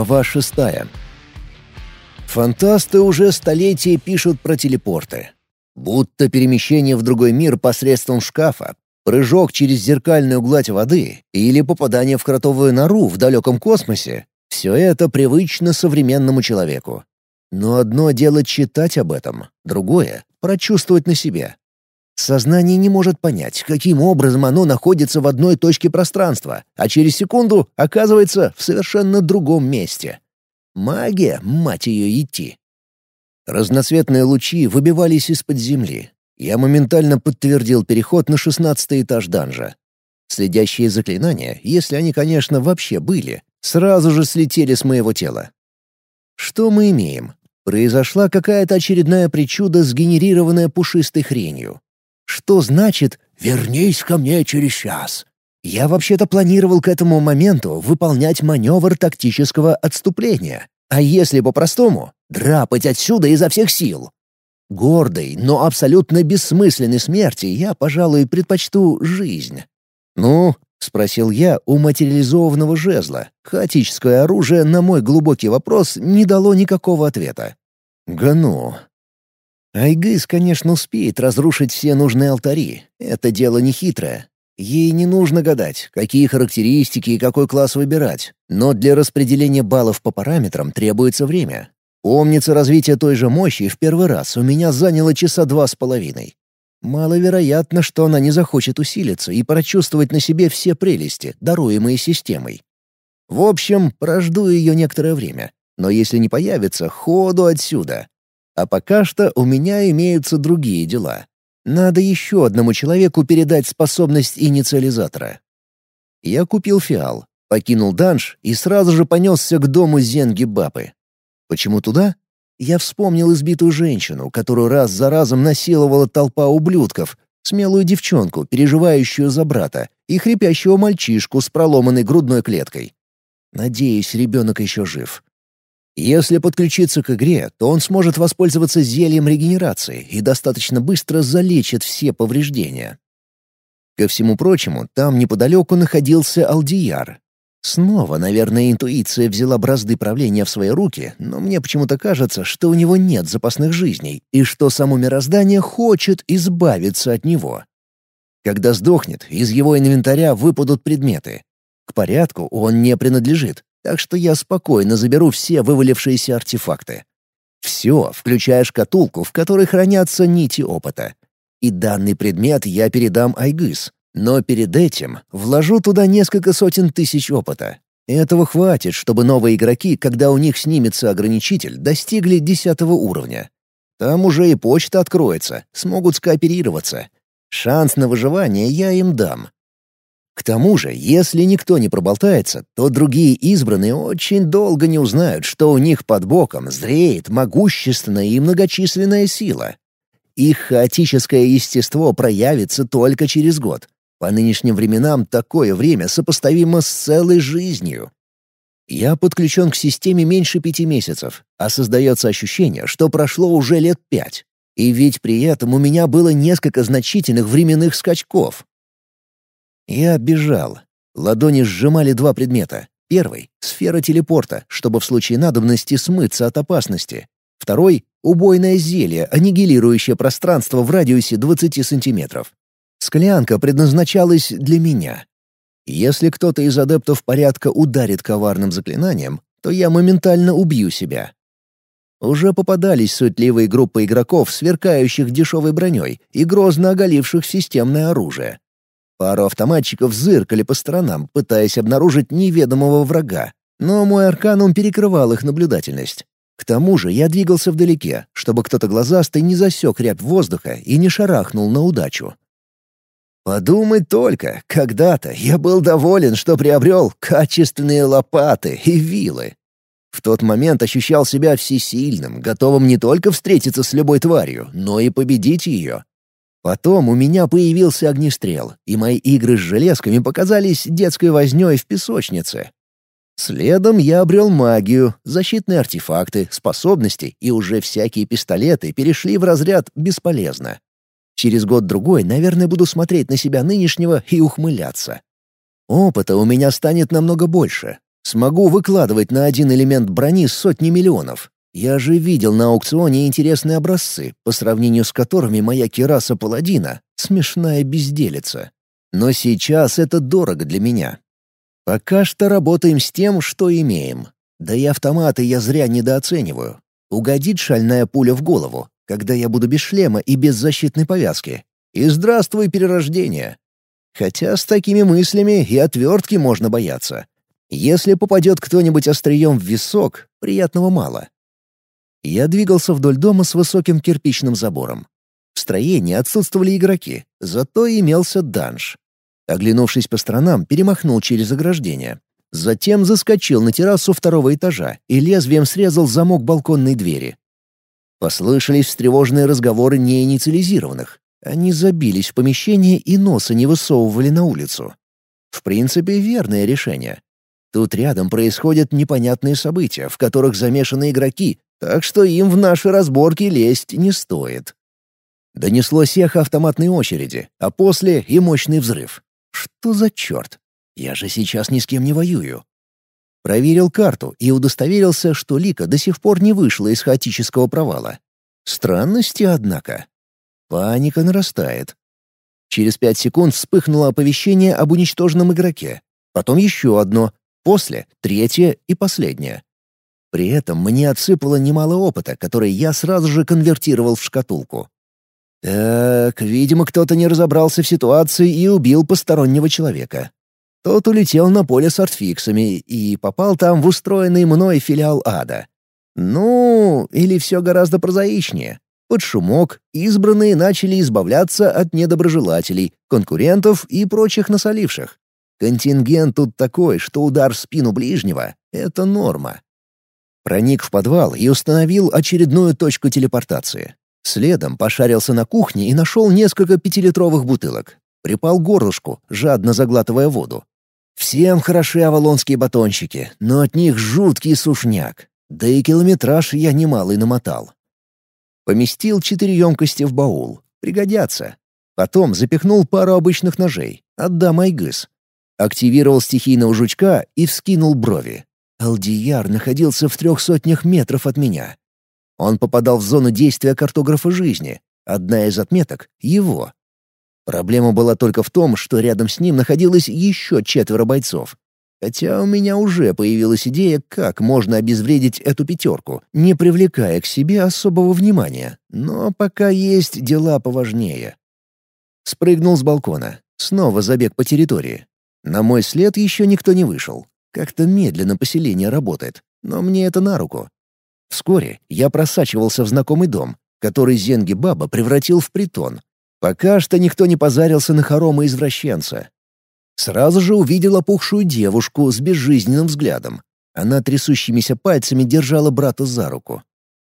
Глава шестая. Фантасты уже столетия пишут про телепорты. Будто перемещение в другой мир посредством шкафа, прыжок через зеркальную гладь воды или попадание в кротовую нору в далеком космосе — все это привычно современному человеку. Но одно дело читать об этом, другое — прочувствовать на себе. Сознание не может понять, каким образом оно находится в одной точке пространства, а через секунду оказывается в совершенно другом месте. Магия, мать ее, идти. Разноцветные лучи выбивались из-под земли. Я моментально подтвердил переход на шестнадцатый этаж данжа. Следящие заклинания, если они, конечно, вообще были, сразу же слетели с моего тела. Что мы имеем? Произошла какая-то очередная причуда, сгенерированная пушистой хренью. Что значит «вернись ко мне через час»? Я вообще-то планировал к этому моменту выполнять маневр тактического отступления. А если по-простому — драпать отсюда изо всех сил. Гордой, но абсолютно бессмысленной смерти я, пожалуй, предпочту жизнь. «Ну?» — спросил я у материализованного жезла. Хаотическое оружие на мой глубокий вопрос не дало никакого ответа. «Гону. Айгыс, конечно, успеет разрушить все нужные алтари. Это дело не хитрое. Ей не нужно гадать, какие характеристики и какой класс выбирать. Но для распределения баллов по параметрам требуется время. Помнится, развитие той же мощи в первый раз у меня заняло часа два с половиной. Маловероятно, что она не захочет усилиться и прочувствовать на себе все прелести, даруемые системой. В общем, прожду ее некоторое время. Но если не появится, ходу отсюда. А пока что у меня имеются другие дела. Надо еще одному человеку передать способность инициализатора. Я купил фиал, покинул данж и сразу же понесся к дому Зенги Бапы. Почему туда? Я вспомнил избитую женщину, которую раз за разом насиловала толпа ублюдков, смелую девчонку, переживающую за брата, и хрипящего мальчишку с проломанной грудной клеткой. Надеюсь, ребенок еще жив. Если подключиться к игре, то он сможет воспользоваться зельем регенерации и достаточно быстро залечит все повреждения. Ко всему прочему, там неподалеку находился Алдияр. Снова, наверное, интуиция взяла бразды правления в свои руки, но мне почему-то кажется, что у него нет запасных жизней и что само мироздание хочет избавиться от него. Когда сдохнет, из его инвентаря выпадут предметы. К порядку он не принадлежит, так что я спокойно заберу все вывалившиеся артефакты. Все, включая шкатулку, в которой хранятся нити опыта. И данный предмет я передам Айгыс, но перед этим вложу туда несколько сотен тысяч опыта. Этого хватит, чтобы новые игроки, когда у них снимется ограничитель, достигли десятого уровня. Там уже и почта откроется, смогут скооперироваться. Шанс на выживание я им дам. К тому же, если никто не проболтается, то другие избранные очень долго не узнают, что у них под боком зреет могущественная и многочисленная сила. Их хаотическое естество проявится только через год. По нынешним временам такое время сопоставимо с целой жизнью. Я подключен к системе меньше пяти месяцев, а создается ощущение, что прошло уже лет пять. И ведь при этом у меня было несколько значительных временных скачков, я бежал. Ладони сжимали два предмета. Первый — сфера телепорта, чтобы в случае надобности смыться от опасности. Второй — убойное зелье, аннигилирующее пространство в радиусе 20 сантиметров. Склянка предназначалась для меня. Если кто-то из адептов порядка ударит коварным заклинанием, то я моментально убью себя. Уже попадались суетливые группы игроков, сверкающих дешевой броней и грозно оголивших системное оружие. Пару автоматчиков зыркали по сторонам, пытаясь обнаружить неведомого врага, но мой арканум перекрывал их наблюдательность. К тому же я двигался вдалеке, чтобы кто-то глазастый не засек рябь воздуха и не шарахнул на удачу. Подумать только, когда-то я был доволен, что приобрел качественные лопаты и вилы. В тот момент ощущал себя всесильным, готовым не только встретиться с любой тварью, но и победить ее. Потом у меня появился огнестрел, и мои игры с железками показались детской вознёй в песочнице. Следом я обрел магию, защитные артефакты, способности, и уже всякие пистолеты перешли в разряд «бесполезно». Через год-другой, наверное, буду смотреть на себя нынешнего и ухмыляться. Опыта у меня станет намного больше. Смогу выкладывать на один элемент брони сотни миллионов. Я же видел на аукционе интересные образцы, по сравнению с которыми моя кираса паладина — смешная безделица. Но сейчас это дорого для меня. Пока что работаем с тем, что имеем. Да и автоматы я зря недооцениваю. Угодит шальная пуля в голову, когда я буду без шлема и без защитной повязки. И здравствуй, перерождение. Хотя с такими мыслями и отвертки можно бояться. Если попадет кто-нибудь острием в висок, приятного мало. Я двигался вдоль дома с высоким кирпичным забором. В строении отсутствовали игроки, зато имелся данж. Оглянувшись по сторонам, перемахнул через ограждение. Затем заскочил на террасу второго этажа и лезвием срезал замок балконной двери. Послышались встревоженные разговоры неинициализированных. Они забились в помещение и носа не высовывали на улицу. В принципе, верное решение. Тут рядом происходят непонятные события, в которых замешаны игроки, так что им в наши разборки лезть не стоит. Донеслось эхо автоматной очереди, а после и мощный взрыв. Что за черт? Я же сейчас ни с кем не воюю. Проверил карту и удостоверился, что Лика до сих пор не вышла из хаотического провала. Странности, однако. Паника нарастает. Через пять секунд вспыхнуло оповещение об уничтоженном игроке. Потом еще одно, после — третье и последнее. При этом мне отсыпало немало опыта, который я сразу же конвертировал в шкатулку. Так, видимо, кто-то не разобрался в ситуации и убил постороннего человека. Тот улетел на поле с артфиксами и попал там в устроенный мной филиал ада. Ну, или все гораздо прозаичнее. Под шумок избранные начали избавляться от недоброжелателей, конкурентов и прочих насоливших. Контингент тут такой, что удар в спину ближнего — это норма. Проник в подвал и установил очередную точку телепортации. Следом пошарился на кухне и нашел несколько пятилитровых бутылок. Припал к горлышку, жадно заглатывая воду. Всем хороши авалонские батончики, но от них жуткий сушняк. Да и километраж я немалый намотал. Поместил четыре емкости в баул. Пригодятся. Потом запихнул пару обычных ножей. Отдам Айгыс. Активировал стихийного жучка и вскинул брови. Алдияр находился в трех сотнях метров от меня. Он попадал в зону действия картографа жизни. Одна из отметок — его. Проблема была только в том, что рядом с ним находилось еще четверо бойцов. Хотя у меня уже появилась идея, как можно обезвредить эту пятерку, не привлекая к себе особого внимания. Но пока есть дела поважнее. Спрыгнул с балкона. Снова забег по территории. На мой след еще никто не вышел. Как-то медленно поселение работает, но мне это на руку. Вскоре я просачивался в знакомый дом, который Зенги-баба превратил в притон. Пока что никто не позарился на хорома-извращенца. Сразу же увидел опухшую девушку с безжизненным взглядом. Она трясущимися пальцами держала брата за руку.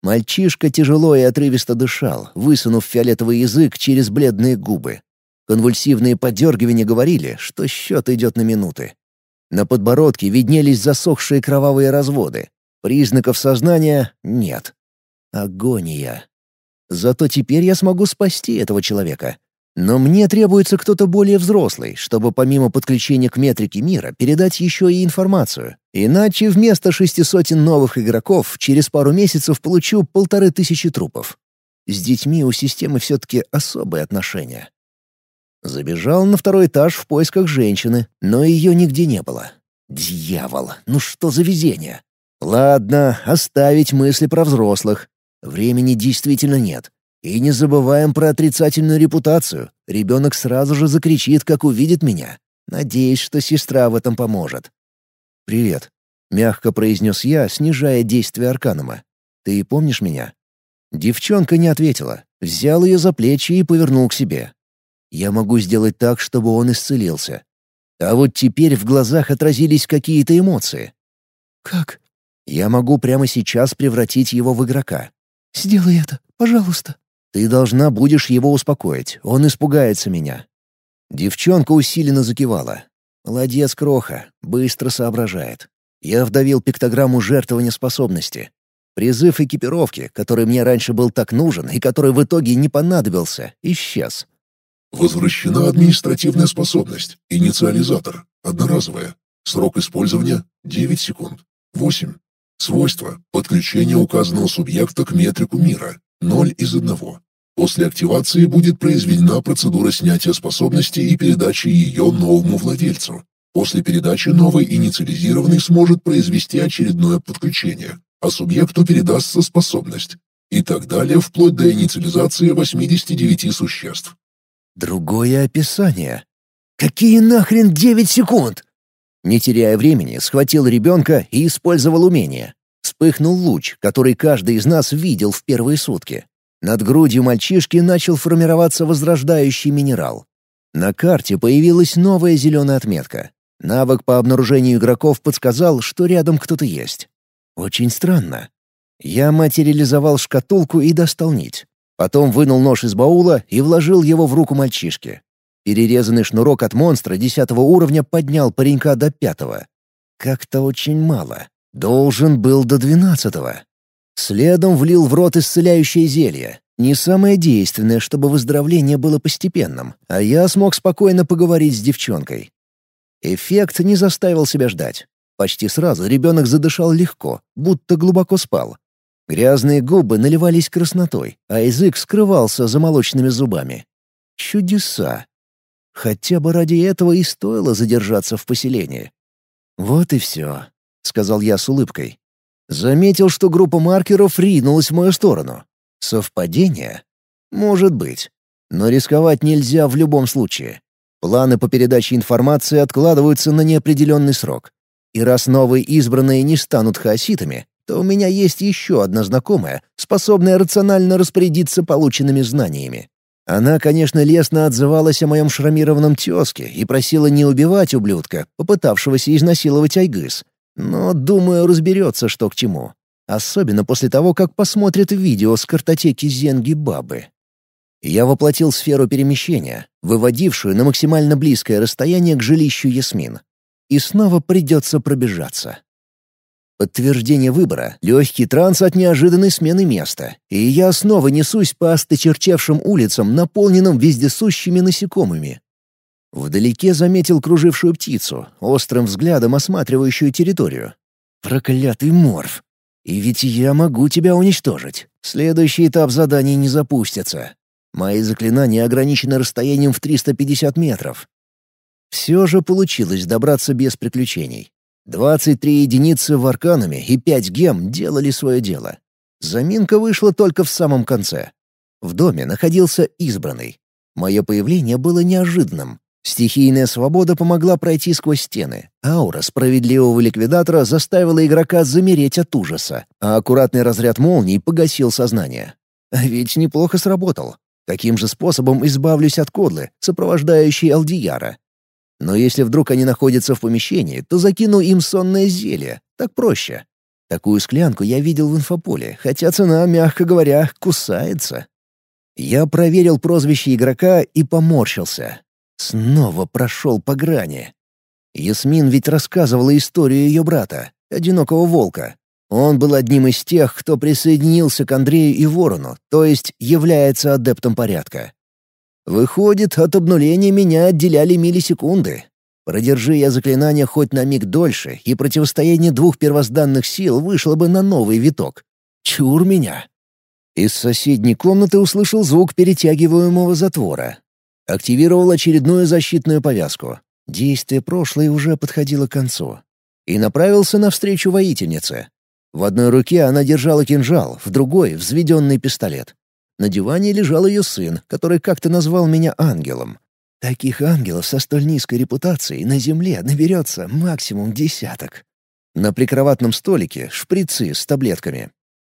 Мальчишка тяжело и отрывисто дышал, высунув фиолетовый язык через бледные губы. Конвульсивные подергивания говорили, что счет идет на минуты. На подбородке виднелись засохшие кровавые разводы. Признаков сознания нет. Агония. Зато теперь я смогу спасти этого человека. Но мне требуется кто-то более взрослый, чтобы помимо подключения к метрике мира передать еще и информацию. Иначе вместо шести сотен новых игроков через пару месяцев получу полторы тысячи трупов. С детьми у системы все-таки особые отношения. Забежал на второй этаж в поисках женщины, но ее нигде не было. Дьявол, ну что за везение? Ладно, оставить мысли про взрослых. Времени действительно нет. И не забываем про отрицательную репутацию. Ребенок сразу же закричит, как увидит меня. Надеюсь, что сестра в этом поможет. «Привет», — мягко произнес я, снижая действие Арканума. «Ты помнишь меня?» Девчонка не ответила. Взял ее за плечи и повернул к себе. «Я могу сделать так, чтобы он исцелился». А вот теперь в глазах отразились какие-то эмоции. «Как?» «Я могу прямо сейчас превратить его в игрока». «Сделай это, пожалуйста». Ты должна будешь его успокоить, он испугается меня». Девчонка усиленно закивала. «Молодец, Кроха, быстро соображает. Я вдавил пиктограмму жертвования способности. Призыв экипировки, который мне раньше был так нужен и который в итоге не понадобился, исчез. Возвращена административная способность. Инициализатор. Одноразовая. Срок использования — 9 секунд. 8. Свойства. Подключение указанного субъекта к метрику мира. 0 из 1. После активации будет произведена процедура снятия способности и передачи ее новому владельцу. После передачи новый инициализированный сможет произвести очередное подключение, а субъекту передастся способность. И так далее, вплоть до инициализации 89 существ. Другое описание. Какие нахрен 9 секунд? Не теряя времени, схватил ребенка и использовал умение. Вспыхнул луч, который каждый из нас видел в первые сутки. Над грудью мальчишки начал формироваться возрождающий минерал. На карте появилась новая зеленая отметка. Навык по обнаружению игроков подсказал, что рядом кто-то есть. Очень странно. Я материализовал шкатулку и достал нить. Потом вынул нож из баула и вложил его в руку мальчишки. Перерезанный шнурок от монстра десятого уровня поднял паренька до пятого. Как-то очень мало. Должен был до двенадцатого. Следом влил в рот исцеляющее зелье. Не самое действенное, чтобы выздоровление было постепенным, а я смог спокойно поговорить с девчонкой. Эффект не заставил себя ждать. Почти сразу ребенок задышал легко, будто глубоко спал. Грязные губы наливались краснотой, а язык скрывался за молочными зубами. Чудеса. Хотя бы ради этого и стоило задержаться в поселении. «Вот и все», — сказал я с улыбкой. Заметил, что группа маркеров ринулась в мою сторону. Совпадение? Может быть. Но рисковать нельзя в любом случае. Планы по передаче информации откладываются на неопределенный срок. И раз новые избранные не станут хаоситами, то у меня есть еще одна знакомая, способная рационально распорядиться полученными знаниями. Она, конечно, лестно отзывалась о моем шрамированном тезке и просила не убивать ублюдка, попытавшегося изнасиловать Айгыс. Но, думаю, разберется, что к чему. Особенно после того, как посмотрит видео с картотеки Зенги Бабы. Я воплотил сферу перемещения, выводившую на максимально близкое расстояние к жилищу Ясмин. И снова придется пробежаться. Подтверждение выбора — легкий транс от неожиданной смены места, и я снова несусь по осточерчевшим улицам, наполненным вездесущими насекомыми. Вдалеке заметил кружившую птицу, острым взглядом осматривающую территорию. Проклятый морф! И ведь я могу тебя уничтожить. Следующий этап заданий не запустится. Мои заклинания ограничены расстоянием в 350 метров. Все же получилось добраться без приключений. 23 единицы в арканами и 5 гем делали свое дело. Заминка вышла только в самом конце. В доме находился избранный. Мое появление было неожиданным. Стихийная свобода помогла пройти сквозь стены. Аура справедливого ликвидатора заставила игрока замереть от ужаса, а аккуратный разряд молний погасил сознание. А ведь неплохо сработал. Таким же способом избавлюсь от кодлы, сопровождающей Алдияра. Но если вдруг они находятся в помещении, то закину им сонное зелье. Так проще. Такую склянку я видел в инфополе, хотя цена, мягко говоря, кусается. Я проверил прозвище игрока и поморщился. Снова прошел по грани. Ясмин ведь рассказывала историю ее брата, одинокого волка, он был одним из тех, кто присоединился к Андрею и Ворону, то есть является адептом порядка. Выходит, от обнуления меня отделяли миллисекунды. Продержи я заклинание хоть на миг дольше, и противостояние двух первозданных сил вышло бы на новый виток. Чур меня. Из соседней комнаты услышал звук перетягиваемого затвора. Активировал очередную защитную повязку. Действие прошлое уже подходило к концу. И направился навстречу воительнице. В одной руке она держала кинжал, в другой — взведенный пистолет. На диване лежал ее сын, который как-то назвал меня ангелом. Таких ангелов со столь низкой репутацией на земле наберется максимум десяток. На прикроватном столике шприцы с таблетками.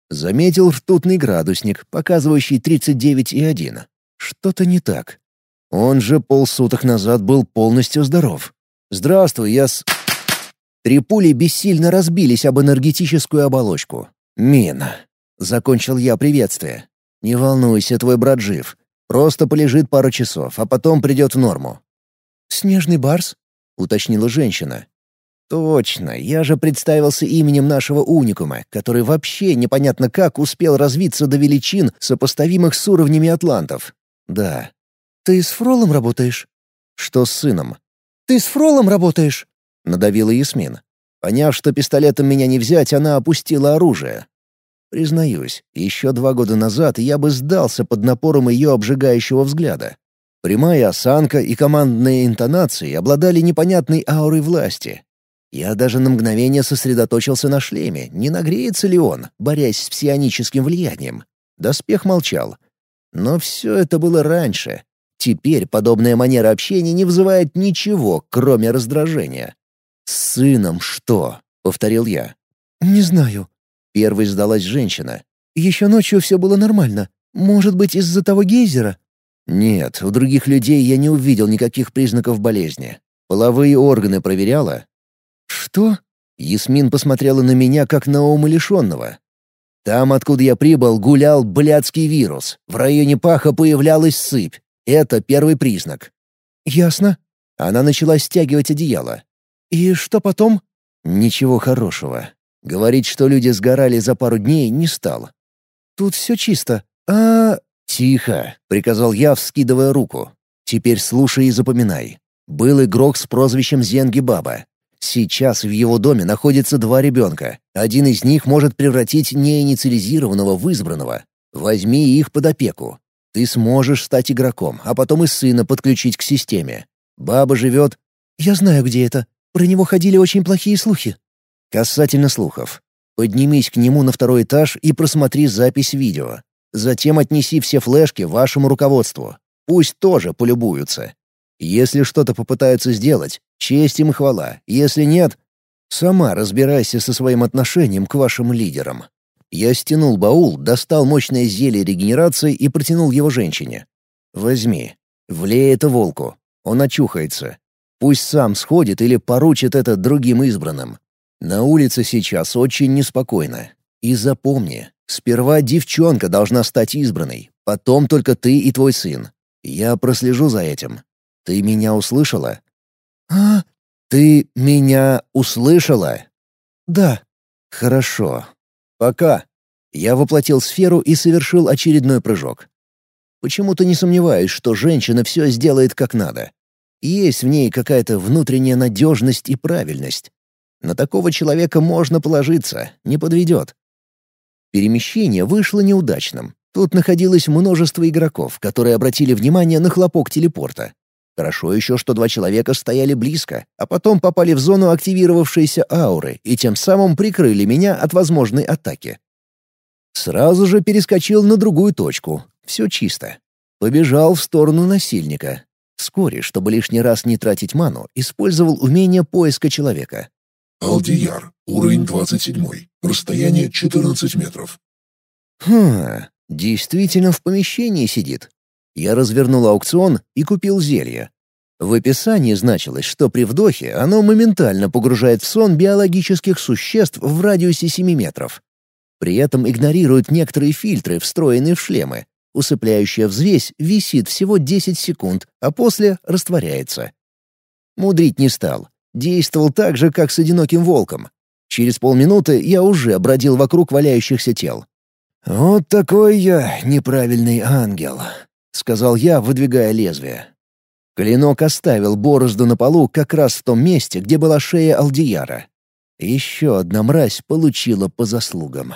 Заметил ртутный градусник, показывающий 39,1. Что-то не так. Он же полсуток назад был полностью здоров. «Здравствуй, я с...» Три пули бессильно разбились об энергетическую оболочку. «Мина!» — закончил я приветствие. «Не волнуйся, твой брат жив. Просто полежит пару часов, а потом придет в норму». «Снежный барс?» — уточнила женщина. «Точно, я же представился именем нашего уникума, который вообще непонятно как успел развиться до величин, сопоставимых с уровнями атлантов. Да». «Ты с Фролом работаешь?» «Что с сыном?» «Ты с Фролом работаешь?» — надавила Ясмин. Поняв, что пистолетом меня не взять, она опустила оружие. Признаюсь, еще два года назад я бы сдался под напором ее обжигающего взгляда. Прямая осанка и командные интонации обладали непонятной аурой власти. Я даже на мгновение сосредоточился на шлеме, не нагреется ли он, борясь с псионическим влиянием. Доспех молчал. Но все это было раньше. Теперь подобная манера общения не вызывает ничего, кроме раздражения. «С сыном что?» — повторил я. «Не знаю». Первой сдалась женщина. «Еще ночью все было нормально. Может быть, из-за того гейзера?» «Нет, у других людей я не увидел никаких признаков болезни. Половые органы проверяла?» «Что?» Ясмин посмотрела на меня, как на умалишенного. Там, откуда я прибыл, гулял блядский вирус. В районе паха появлялась сыпь. Это первый признак. «Ясно». Она начала стягивать одеяло. «И что потом?» «Ничего хорошего. Говорить, что люди сгорали за пару дней, не стал». «Тут все чисто. А...» «Тихо», — приказал я, вскидывая руку. «Теперь слушай и запоминай. Был игрок с прозвищем Зенги Баба. Сейчас в его доме находится два ребенка. Один из них может превратить неинициализированного в избранного. Возьми их под опеку. Ты сможешь стать игроком, а потом и сына подключить к системе. Баба живет... Я знаю, где это. Про него ходили очень плохие слухи. Касательно слухов. Поднимись к нему на второй этаж и просмотри запись видео. Затем отнеси все флешки вашему руководству. Пусть тоже полюбуются. Если что-то попытаются сделать, честь им и хвала. Если нет, сама разбирайся со своим отношением к вашим лидерам. Я стянул баул, достал мощное зелье регенерации и протянул его женщине. «Возьми. Влей это волку. Он очухается. Пусть сам сходит или поручит это другим избранным. На улице сейчас очень неспокойно. И запомни, сперва девчонка должна стать избранной, потом только ты и твой сын. Я прослежу за этим. Ты меня услышала?» «А?» «Ты меня услышала?» «Да». «Хорошо. Пока. Я воплотил сферу и совершил очередной прыжок. Почему-то не сомневаюсь, что женщина все сделает как надо. Есть в ней какая-то внутренняя надежность и правильность. На такого человека можно положиться, не подведет. Перемещение вышло неудачным. Тут находилось множество игроков, которые обратили внимание на хлопок телепорта. Хорошо еще, что два человека стояли близко, а потом попали в зону активировавшейся ауры и тем самым прикрыли меня от возможной атаки. Сразу же перескочил на другую точку. Все чисто. Побежал в сторону насильника. Вскоре, чтобы лишний раз не тратить ману, использовал умение поиска человека. Алдияр, уровень 27, расстояние 14 метров. Хм, действительно в помещении сидит. Я развернул аукцион и купил зелье. В описании значилось, что при вдохе оно моментально погружает в сон биологических существ в радиусе 7 метров. При этом игнорирует некоторые фильтры, встроенные в шлемы. Усыпляющая взвесь висит всего 10 секунд, а после растворяется. Мудрить не стал. Действовал так же, как с одиноким волком. Через полминуты я уже бродил вокруг валяющихся тел. «Вот такой я неправильный ангел», — сказал я, выдвигая лезвие. Клинок оставил борозду на полу как раз в том месте, где была шея Алдияра. Еще одна мразь получила по заслугам.